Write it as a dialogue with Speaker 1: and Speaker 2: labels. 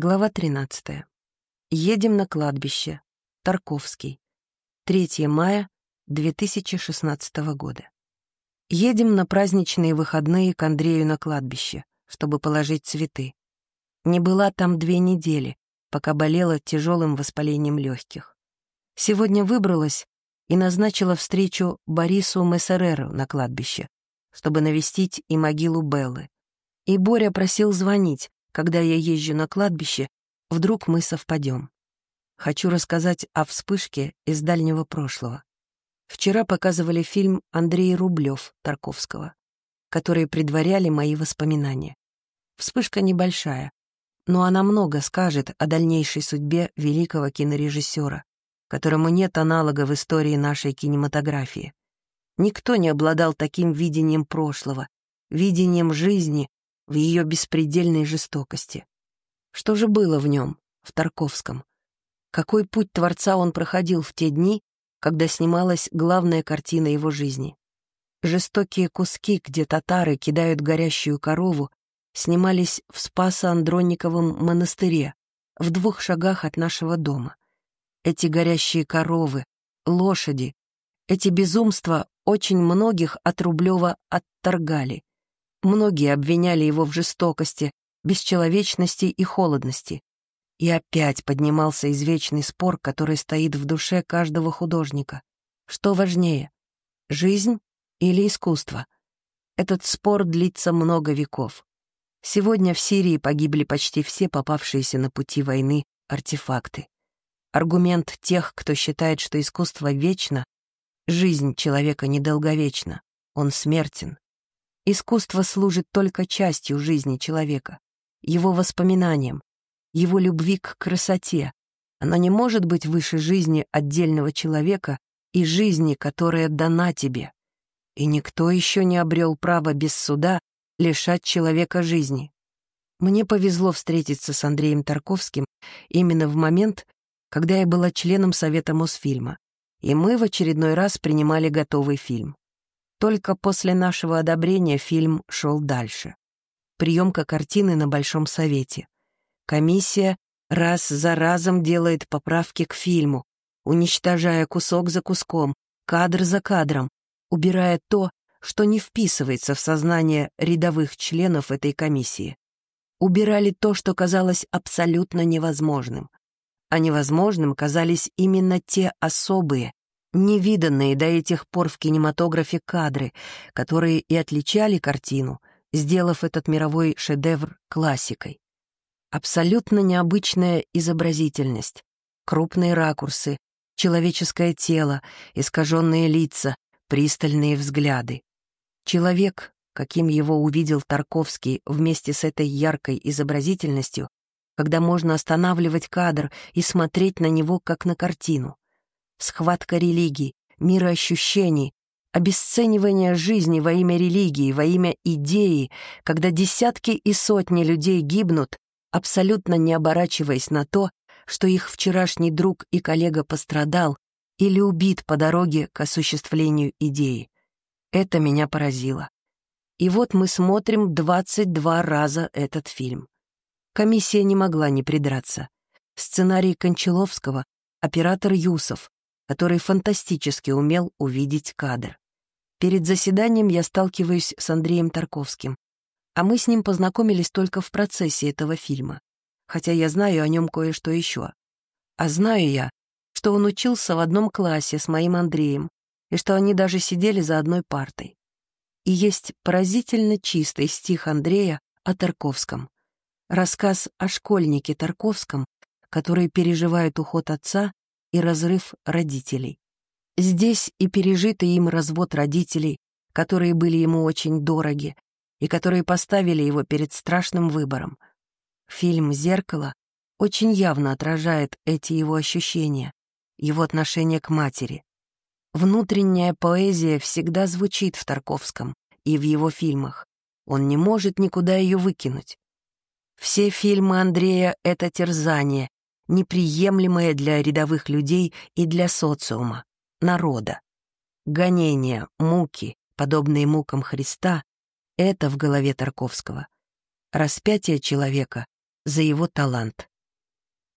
Speaker 1: Глава 13. Едем на кладбище. Тарковский. 3 мая 2016 года. Едем на праздничные выходные к Андрею на кладбище, чтобы положить цветы. Не была там две недели, пока болела тяжелым воспалением легких. Сегодня выбралась и назначила встречу Борису Мессереру на кладбище, чтобы навестить и могилу Беллы. И Боря просил звонить, когда я езжу на кладбище, вдруг мы совпадем. Хочу рассказать о вспышке из дальнего прошлого. Вчера показывали фильм Андрей Рублев Тарковского, которые предваряли мои воспоминания. Вспышка небольшая, но она много скажет о дальнейшей судьбе великого кинорежиссера, которому нет аналога в истории нашей кинематографии. Никто не обладал таким видением прошлого, видением жизни в ее беспредельной жестокости. Что же было в нем, в Тарковском? Какой путь Творца он проходил в те дни, когда снималась главная картина его жизни? Жестокие куски, где татары кидают горящую корову, снимались в Спасо-Андронниковом монастыре, в двух шагах от нашего дома. Эти горящие коровы, лошади, эти безумства очень многих от Рублева отторгали. Многие обвиняли его в жестокости, бесчеловечности и холодности. И опять поднимался извечный спор, который стоит в душе каждого художника. Что важнее, жизнь или искусство? Этот спор длится много веков. Сегодня в Сирии погибли почти все попавшиеся на пути войны артефакты. Аргумент тех, кто считает, что искусство вечно, жизнь человека недолговечна, он смертен. Искусство служит только частью жизни человека, его воспоминанием, его любви к красоте. Оно не может быть выше жизни отдельного человека и жизни, которая дана тебе. И никто еще не обрел право без суда лишать человека жизни. Мне повезло встретиться с Андреем Тарковским именно в момент, когда я была членом Совета Мосфильма, и мы в очередной раз принимали готовый фильм. Только после нашего одобрения фильм шел дальше. Приемка картины на Большом Совете. Комиссия раз за разом делает поправки к фильму, уничтожая кусок за куском, кадр за кадром, убирая то, что не вписывается в сознание рядовых членов этой комиссии. Убирали то, что казалось абсолютно невозможным. А невозможным казались именно те особые, невиданные до этих пор в кинематографе кадры, которые и отличали картину, сделав этот мировой шедевр классикой. Абсолютно необычная изобразительность, крупные ракурсы, человеческое тело, искаженные лица, пристальные взгляды. Человек, каким его увидел Тарковский вместе с этой яркой изобразительностью, когда можно останавливать кадр и смотреть на него как на картину схватка религий, мироощущений, обесценивание жизни во имя религии, во имя идеи, когда десятки и сотни людей гибнут, абсолютно не оборачиваясь на то, что их вчерашний друг и коллега пострадал или убит по дороге к осуществлению идеи. Это меня поразило. И вот мы смотрим 22 раза этот фильм. Комиссия не могла не придраться. Сценарий Кончаловского, оператор Юсов, который фантастически умел увидеть кадр. Перед заседанием я сталкиваюсь с Андреем Тарковским, а мы с ним познакомились только в процессе этого фильма, хотя я знаю о нем кое-что еще. А знаю я, что он учился в одном классе с моим Андреем, и что они даже сидели за одной партой. И есть поразительно чистый стих Андрея о Тарковском. Рассказ о школьнике Тарковском, который переживает уход отца и разрыв родителей. Здесь и пережитый им развод родителей, которые были ему очень дороги и которые поставили его перед страшным выбором. Фильм «Зеркало» очень явно отражает эти его ощущения, его отношение к матери. Внутренняя поэзия всегда звучит в Тарковском и в его фильмах. Он не может никуда ее выкинуть. Все фильмы Андрея — это терзание, неприемлемое для рядовых людей и для социума, народа. Гонения, муки, подобные мукам Христа — это в голове Тарковского. Распятие человека за его талант.